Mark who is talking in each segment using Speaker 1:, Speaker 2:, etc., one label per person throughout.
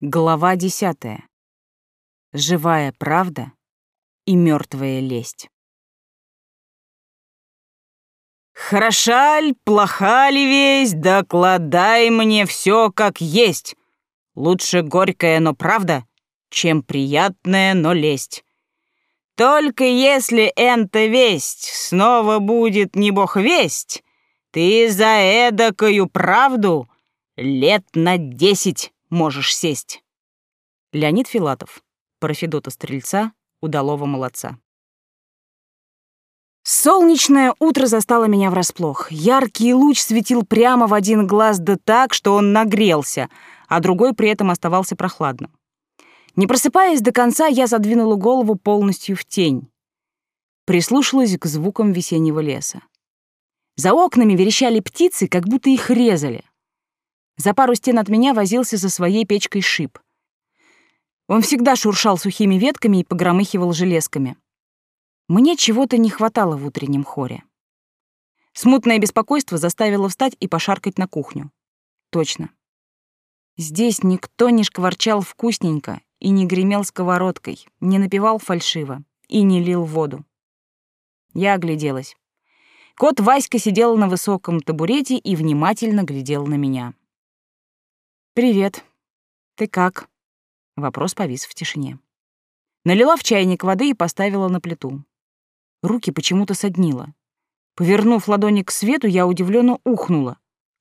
Speaker 1: Глава десятая. Живая правда и мертвая лесть.
Speaker 2: «Хороша ль, плоха ли весть, докладай мне все как есть. Лучше горькая, но правда, чем приятная, но лесть. Только если энта весть снова будет не бог весть, ты за эдакою правду лет на десять можешь сесть.
Speaker 1: Леонид Филатов. Про Федота Стрельца, удалого молодца. Солнечное утро застало меня врасплох. Яркий луч светил прямо в один глаз да так, что он нагрелся, а другой при этом оставался прохладным. Не просыпаясь до конца, я задвинула голову полностью в тень. Прислушалась к звукам весеннего леса. За окнами верещали птицы, как будто их резали. За пару стен от меня возился за своей печкой шип. Он всегда шуршал сухими ветками и погромыхивал железками. Мне чего-то не хватало в утреннем хоре. Смутное беспокойство заставило встать и пошаркать на кухню. Точно. Здесь никто не шкварчал вкусненько и не гремел сковородкой, не напевал фальшиво и не лил воду. Я огляделась. Кот Васька сидел на высоком табурете и внимательно глядел на меня. «Привет. Ты как?» Вопрос повис в тишине. Налила в чайник воды и поставила на плиту. Руки почему-то соднило. Повернув ладони к свету, я удивленно ухнула.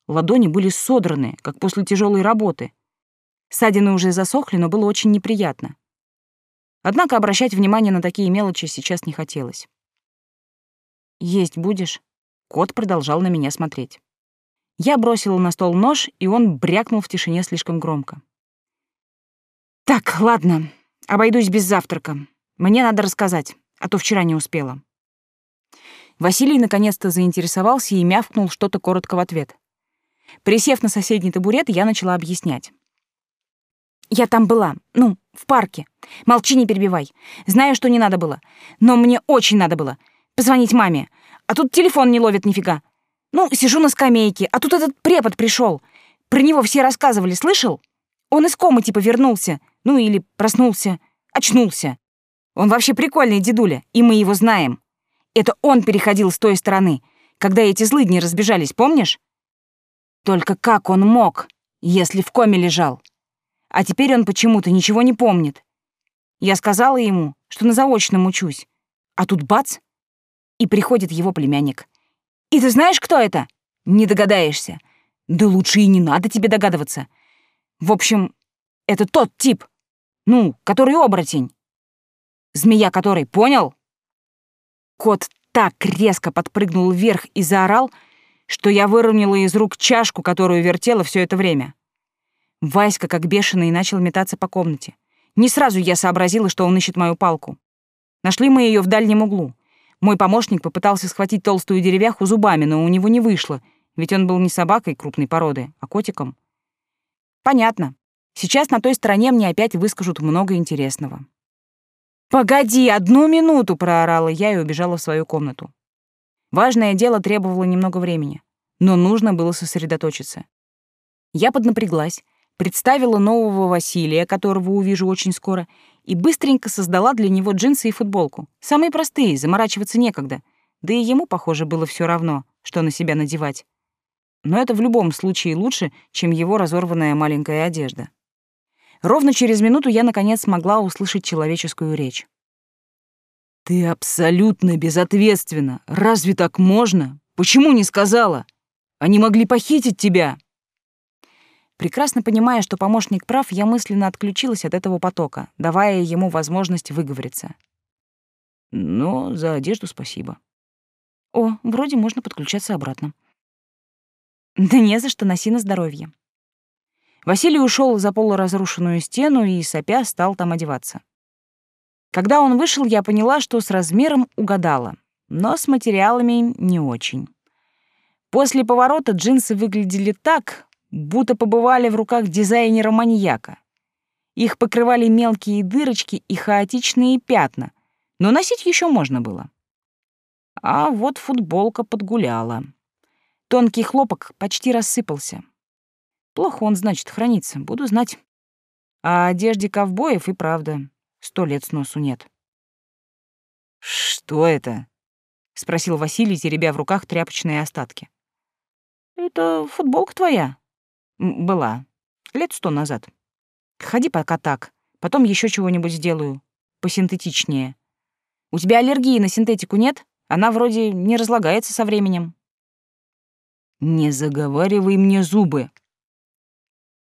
Speaker 1: Ладони были содраны, как после тяжелой работы. Ссадины уже засохли, но было очень неприятно. Однако обращать внимание на такие мелочи сейчас не хотелось. «Есть будешь?» Кот продолжал на меня смотреть. Я бросила на стол нож, и он брякнул в тишине слишком громко. «Так, ладно, обойдусь без завтрака. Мне надо рассказать, а то вчера не успела». Василий наконец-то заинтересовался и мявкнул что-то коротко в ответ. Присев на соседний табурет, я начала объяснять. «Я там была, ну, в парке. Молчи, не перебивай. Знаю, что не надо было. Но мне очень надо было. Позвонить маме. А тут телефон не ловит нифига. Ну, сижу на скамейке, а тут этот препод пришел. Про него все рассказывали, слышал? Он из комы типа вернулся. Ну или проснулся, очнулся. Он вообще прикольный дедуля, и мы его знаем. Это он переходил с той стороны, когда эти злыдни разбежались, помнишь? Только как он мог, если в коме лежал? А теперь он почему-то ничего не помнит. Я сказала ему, что на заочном учусь. А тут бац! И приходит его племянник. И ты знаешь, кто это? Не догадаешься. Да лучше и не надо тебе догадываться. В общем, это тот тип. Ну, который оборотень. Змея который, понял? Кот так резко подпрыгнул вверх и заорал, что я выровняла из рук чашку, которую вертела все это время. Васька, как бешеный, начал метаться по комнате. Не сразу я сообразила, что он ищет мою палку. Нашли мы ее в дальнем углу. Мой помощник попытался схватить толстую деревяху зубами, но у него не вышло, ведь он был не собакой крупной породы, а котиком. Понятно. Сейчас на той стороне мне опять выскажут много интересного. «Погоди, одну минуту!» — проорала я и убежала в свою комнату. Важное дело требовало немного времени, но нужно было сосредоточиться. Я поднапряглась, представила нового Василия, которого увижу очень скоро, и быстренько создала для него джинсы и футболку. Самые простые, заморачиваться некогда. Да и ему, похоже, было все равно, что на себя надевать. Но это в любом случае лучше, чем его разорванная маленькая одежда. Ровно через минуту я, наконец, смогла услышать человеческую речь. «Ты абсолютно безответственна. Разве так можно? Почему не сказала? Они могли похитить тебя!» Прекрасно понимая, что помощник прав, я мысленно отключилась от этого потока, давая ему возможность выговориться. Но за одежду спасибо. О, вроде можно подключаться обратно. Да не за что, носи на здоровье. Василий ушел за полуразрушенную стену и, сопя, стал там одеваться. Когда он вышел, я поняла, что с размером угадала, но с материалами не очень. После поворота джинсы выглядели так, будто побывали в руках дизайнера-маньяка. Их покрывали мелкие дырочки и хаотичные пятна, но носить еще можно было. А вот футболка подгуляла. Тонкий хлопок почти рассыпался. Плохо он, значит, хранится, буду знать. А одежде ковбоев и правда сто лет сносу нет.
Speaker 2: «Что это?» — спросил Василий, теребя в руках тряпочные остатки.
Speaker 1: «Это футболка твоя?»
Speaker 2: «Была. Лет сто назад.
Speaker 1: Ходи пока так, потом еще чего-нибудь сделаю. Посинтетичнее. У тебя аллергии на синтетику нет? Она вроде не разлагается со временем».
Speaker 2: «Не заговаривай мне зубы!»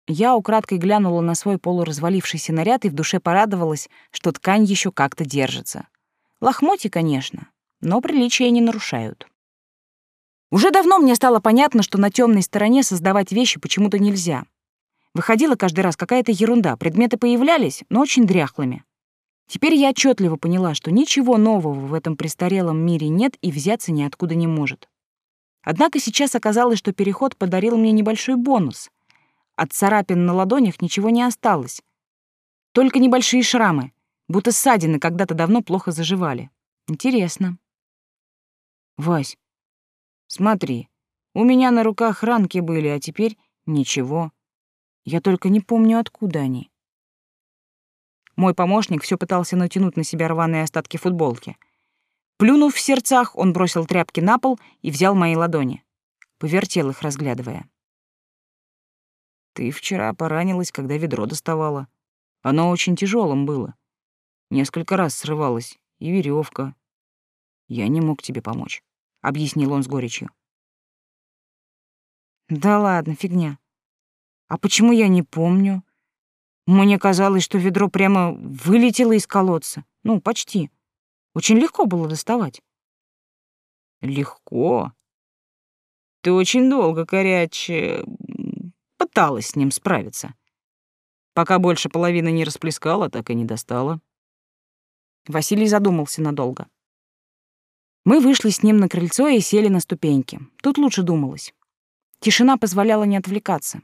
Speaker 1: Я украдкой глянула на свой полуразвалившийся наряд и в душе порадовалась, что ткань еще как-то держится. Лохмотья, конечно, но приличия не нарушают. Уже давно мне стало понятно, что на темной стороне создавать вещи почему-то нельзя. Выходила каждый раз какая-то ерунда, предметы появлялись, но очень дряхлыми. Теперь я отчетливо поняла, что ничего нового в этом престарелом мире нет и взяться ниоткуда не может. Однако сейчас оказалось, что переход подарил мне небольшой бонус. От царапин на ладонях ничего не осталось. Только небольшие шрамы, будто ссадины когда-то давно плохо заживали. Интересно.
Speaker 2: Вась, смотри, у меня на руках ранки были, а теперь ничего. Я только не помню, откуда они.
Speaker 1: Мой помощник все пытался натянуть на себя рваные остатки футболки. Плюнув в сердцах, он бросил тряпки на пол и взял мои ладони. Повертел их, разглядывая.
Speaker 2: Ты вчера поранилась, когда ведро доставала. Оно очень тяжелым было. Несколько раз срывалось, и веревка. Я не мог тебе помочь, объяснил он с горечью.
Speaker 1: Да ладно, фигня. А почему я не помню? Мне казалось, что ведро прямо вылетело из колодца. Ну, почти. Очень легко было доставать.
Speaker 2: Легко? Ты очень долго, коряче, пыталась с ним справиться. Пока больше половины не расплескала, так и не достала.
Speaker 1: Василий задумался надолго. Мы вышли с ним на крыльцо и сели на ступеньки. Тут лучше думалось. Тишина позволяла не отвлекаться.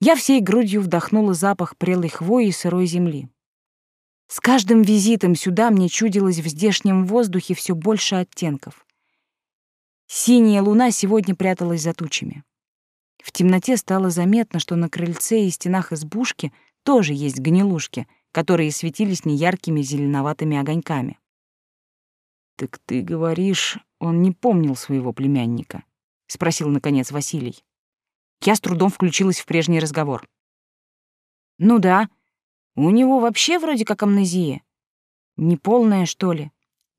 Speaker 1: Я всей грудью вдохнула запах прелой хвои и сырой земли. С каждым визитом сюда мне чудилось в здешнем воздухе все больше оттенков. Синяя луна сегодня пряталась за тучами. В темноте стало заметно, что на крыльце и стенах избушки тоже есть гнилушки, которые светились неяркими зеленоватыми огоньками.
Speaker 2: «Так ты говоришь, он не помнил своего племянника?» — спросил, наконец, Василий.
Speaker 1: Я с трудом включилась в прежний разговор. «Ну да, у него вообще вроде как амнезия. Неполная, что ли.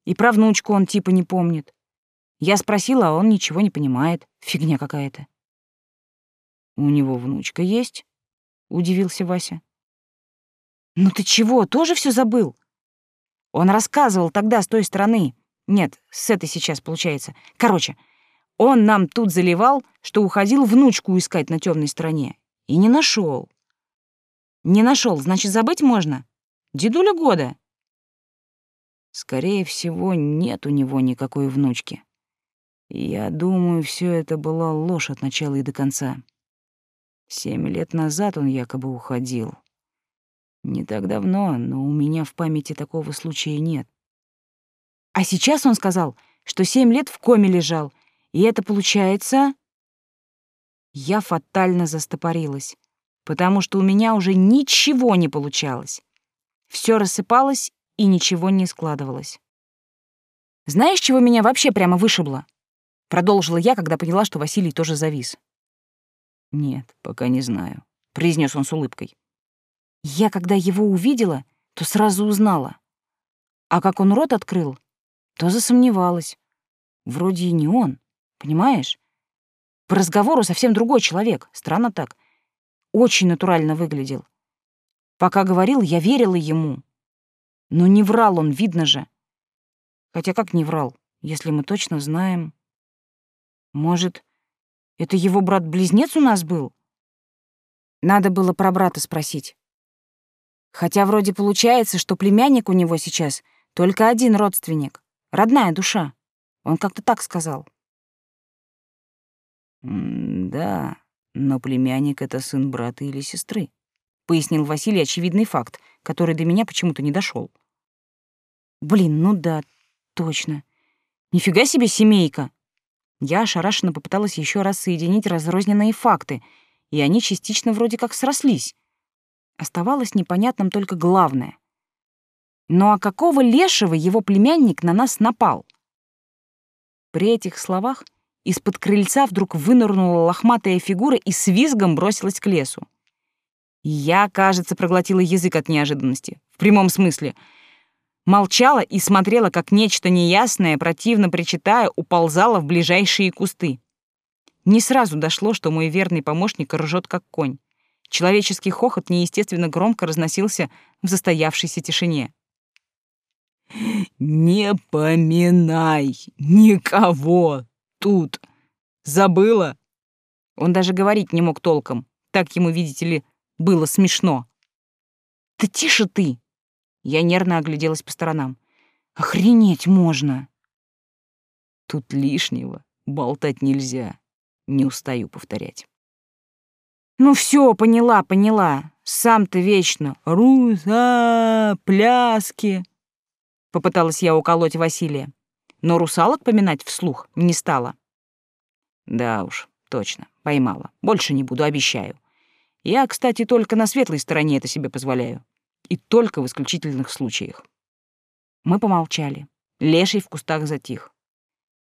Speaker 1: И про внучку он типа не помнит. Я спросила, а он ничего не понимает. Фигня какая-то.
Speaker 2: «У него внучка есть?» — удивился Вася.
Speaker 1: «Ну ты чего, тоже все забыл?» Он рассказывал тогда с той стороны. Нет, с этой сейчас получается. Короче, он нам тут заливал, что уходил внучку искать на темной стороне. И не нашел. Не нашел, значит, забыть можно? Дедуля года.
Speaker 2: Скорее всего, нет у него никакой внучки. Я думаю, все это была ложь от начала и до конца. Семь лет назад он якобы уходил. Не так давно, но у меня в памяти такого случая нет.
Speaker 1: А сейчас он сказал, что семь лет в коме лежал, и это получается... Я фатально застопорилась, потому что у меня уже ничего не получалось. Все рассыпалось, и ничего не складывалось. «Знаешь, чего меня вообще прямо вышибло?» Продолжила я, когда поняла, что Василий тоже завис.
Speaker 2: «Нет, пока не знаю», — произнес он с улыбкой.
Speaker 1: Я, когда его увидела, то сразу узнала. А как он рот открыл, то засомневалась. Вроде и не он, понимаешь? По разговору совсем другой человек, странно так. Очень натурально выглядел. Пока говорил, я верила ему. Но не врал он, видно же. Хотя как не врал, если мы точно знаем... Может, это его брат-близнец у нас был? Надо было про брата спросить. Хотя вроде получается, что племянник у него сейчас только один родственник, родная душа. Он как-то так сказал.
Speaker 2: «Да, но племянник — это сын брата или сестры», — пояснил Василий очевидный факт, который до меня почему-то не дошел.
Speaker 1: «Блин, ну да, точно. Нифига себе семейка!» Я ошарашенно попыталась еще раз соединить разрозненные факты, и они частично вроде как срослись. Оставалось непонятным только главное. Ну а какого лешего его племянник на нас напал? При этих словах из-под крыльца вдруг вынырнула лохматая фигура и с визгом бросилась к лесу. Я, кажется, проглотила язык от неожиданности. В прямом смысле. Молчала и смотрела, как нечто неясное, противно причитая, уползало в ближайшие кусты. Не сразу дошло, что мой верный помощник ржет как конь. Человеческий хохот неестественно громко разносился в застоявшейся тишине.
Speaker 2: «Не поминай никого тут. Забыла?»
Speaker 1: Он даже говорить не мог толком. Так ему, видите ли, было смешно. «Да тише ты!» Я нервно огляделась по сторонам. «Охренеть можно!»
Speaker 2: «Тут лишнего болтать нельзя», — не устаю повторять.
Speaker 1: «Ну все, поняла, поняла. Сам-то вечно. Руса, пляски!» Попыталась я уколоть Василия, но русалок поминать вслух не стала.
Speaker 2: Да уж, точно, поймала. Больше не буду, обещаю. Я, кстати, только на светлой стороне это себе позволяю. И только в исключительных случаях.
Speaker 1: Мы помолчали. Леший в кустах затих.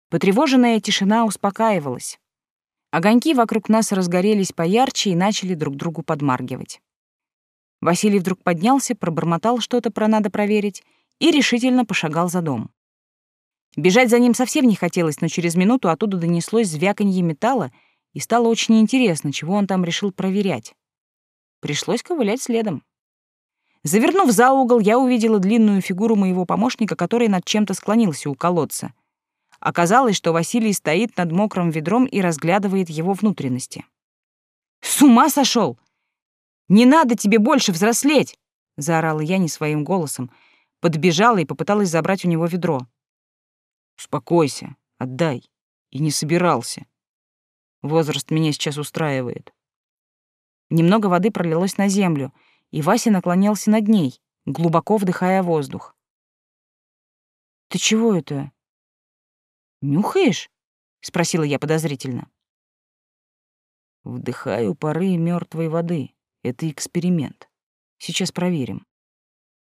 Speaker 1: Потревоженная тишина успокаивалась. Огоньки вокруг нас разгорелись поярче и начали друг другу подмаргивать. Василий вдруг поднялся, пробормотал что-то про «надо проверить» и решительно пошагал за дом. Бежать за ним совсем не хотелось, но через минуту оттуда донеслось звяканье металла, и стало очень интересно, чего он там решил проверять. Пришлось ковылять следом. Завернув за угол, я увидела длинную фигуру моего помощника, который над чем-то склонился у колодца. Оказалось, что Василий стоит над мокрым ведром и разглядывает его внутренности. «С ума сошел! Не надо тебе больше взрослеть!» — заорала я не своим голосом, подбежала и попыталась забрать у него ведро.
Speaker 2: «Успокойся, отдай. И не собирался. Возраст меня сейчас устраивает.
Speaker 1: Немного воды пролилось на землю, и Вася наклонился над ней, глубоко вдыхая воздух. «Ты чего это? Нюхаешь?» — спросила я подозрительно.
Speaker 2: «Вдыхаю пары мертвой воды. Это эксперимент. Сейчас проверим».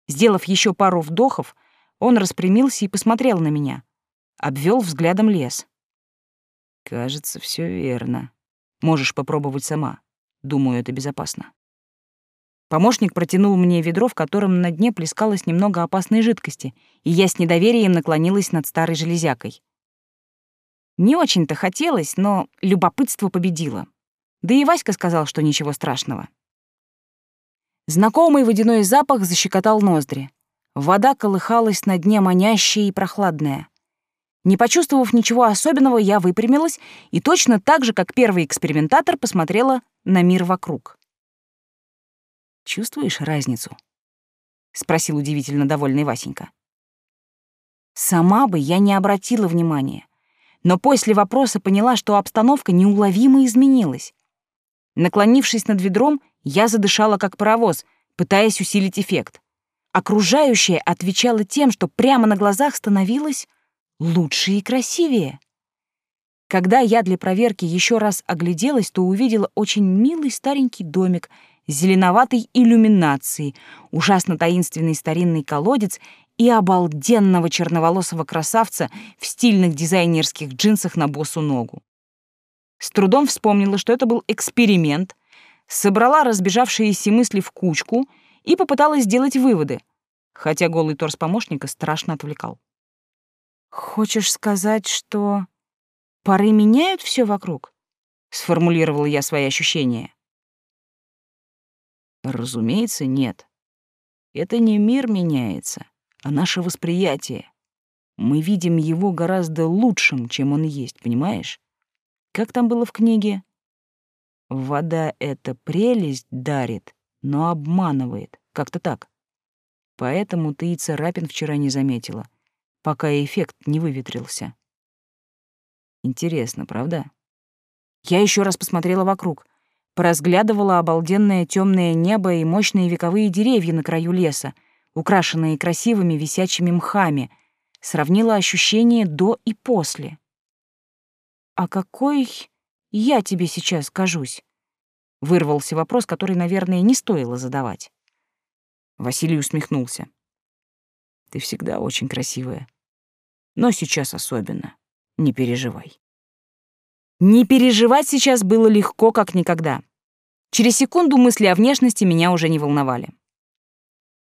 Speaker 1: Сделав еще пару вдохов, он распрямился и посмотрел на меня. Обвел взглядом лес.
Speaker 2: «Кажется, все верно. Можешь попробовать сама. Думаю, это безопасно.
Speaker 1: Помощник протянул мне ведро, в котором на дне плескалось немного опасной жидкости, и я с недоверием наклонилась над старой железякой. Не очень-то хотелось, но любопытство победило. Да и Васька сказал, что ничего страшного. Знакомый водяной запах защекотал ноздри. Вода колыхалась на дне манящая и прохладная. Не почувствовав ничего особенного, я выпрямилась и точно так же, как первый экспериментатор, посмотрела на мир вокруг. «Чувствуешь разницу?» — спросил удивительно довольный Васенька. Сама бы я не обратила внимания, но после вопроса поняла, что обстановка неуловимо изменилась. Наклонившись над ведром, я задышала как паровоз, пытаясь усилить эффект. Окружающее отвечало тем, что прямо на глазах становилось лучше и красивее. Когда я для проверки еще раз огляделась, то увидела очень милый старенький домик с зеленоватой иллюминацией, ужасно таинственный старинный колодец и обалденного черноволосого красавца в стильных дизайнерских джинсах на босу ногу. С трудом вспомнила, что это был эксперимент, собрала разбежавшиеся мысли в кучку и попыталась сделать выводы, хотя голый торс помощника страшно отвлекал. «Хочешь сказать, что...» Пары меняют все вокруг? Сформулировала я свои ощущения.
Speaker 2: Разумеется, нет. Это не мир меняется, а наше восприятие. Мы видим его гораздо лучшим, чем он есть, понимаешь? Как там было в книге? Вода — это прелесть дарит, но обманывает. Как-то так. Поэтому ты и царапин вчера не заметила, пока эффект не выветрился. Интересно, правда?
Speaker 1: Я еще раз посмотрела вокруг, поразглядывала обалденное темное небо и мощные вековые деревья на краю леса, украшенные красивыми висячими мхами, сравнила ощущения до и после. А какой я тебе сейчас кажусь? Вырвался вопрос, который, наверное, не стоило задавать. Василий усмехнулся. Ты всегда очень красивая. Но сейчас особенно. Не переживай. Не переживать сейчас было легко, как никогда. Через секунду мысли о внешности меня уже не волновали.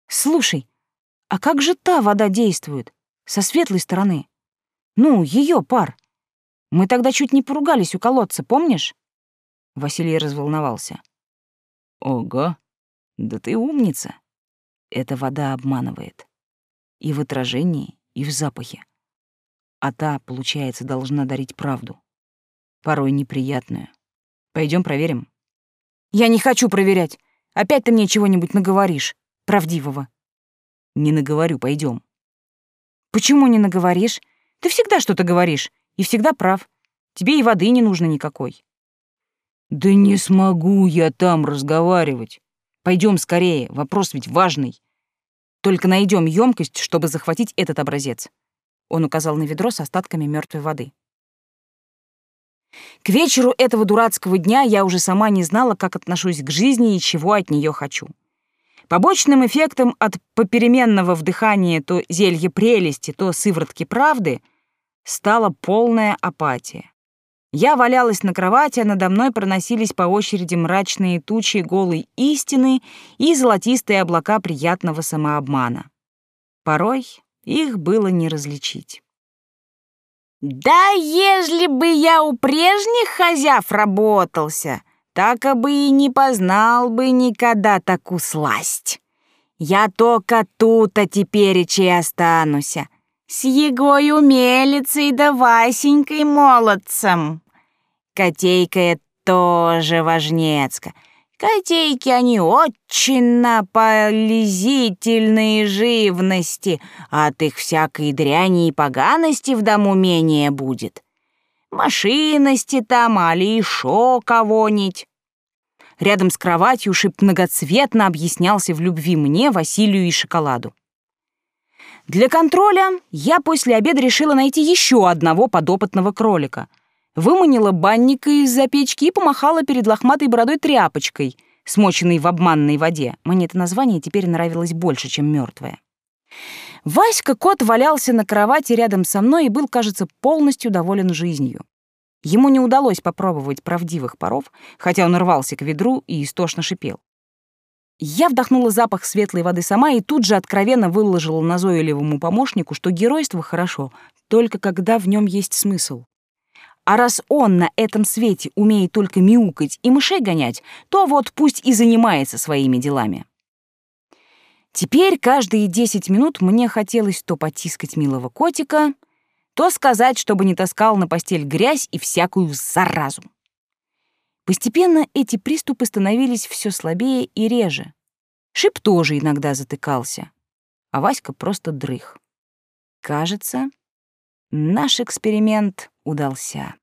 Speaker 1: «Слушай, а как же та вода действует? Со светлой стороны? Ну, ее пар. Мы тогда чуть не поругались у колодца, помнишь?» Василий разволновался. «Ого, да ты умница. Эта вода обманывает. И в отражении, и в запахе. А та, получается, должна дарить правду. Порой неприятную. Пойдем проверим?» «Я не хочу проверять. Опять ты мне чего-нибудь наговоришь. Правдивого». «Не наговорю, пойдем. «Почему не наговоришь? Ты всегда что-то говоришь, и всегда прав. Тебе и воды не нужно никакой». «Да не смогу я там разговаривать. Пойдем скорее, вопрос ведь важный. Только найдем емкость, чтобы захватить этот образец». Он указал на ведро с остатками мертвой воды. К вечеру этого дурацкого дня я уже сама не знала, как отношусь к жизни и чего от нее хочу. Побочным эффектом от попеременного вдыхания то зелья прелести, то сыворотки правды стала полная апатия. Я валялась на кровати, а надо мной проносились по очереди мрачные тучи голой истины и золотистые облака приятного самообмана. Порой их было не различить. «Да ежели бы я у прежних хозяев работался, так бы и не познал бы никогда такую сласть. Я только тут-то теперь и остануся, с егой умелицей да Васенькой молодцем». Котейка тоже важнецка. Котейки они очень наполезительные живности, от их всякой дряни и поганости в дому менее будет. Машиности там, али шо кого-нибудь. Рядом с кроватью шип многоцветно объяснялся в любви мне, Василию и шоколаду. Для контроля я после обеда решила найти еще одного подопытного кролика — выманила банника из-за печки и помахала перед лохматой бородой тряпочкой, смоченной в обманной воде. Мне это название теперь нравилось больше, чем мертвое. Васька кот валялся на кровати рядом со мной и был, кажется, полностью доволен жизнью. Ему не удалось попробовать правдивых паров, хотя он рвался к ведру и истошно шипел. Я вдохнула запах светлой воды сама и тут же откровенно выложила назойливому помощнику, что геройство хорошо, только когда в нем есть смысл. А раз он на этом свете умеет только мяукать и мышей гонять, то вот пусть и занимается своими делами. Теперь каждые десять минут мне хотелось то потискать милого котика, то сказать, чтобы не таскал на постель грязь и всякую заразу. Постепенно эти приступы становились все слабее и реже. Шип тоже иногда затыкался, а Васька просто дрых. Кажется, наш эксперимент удался.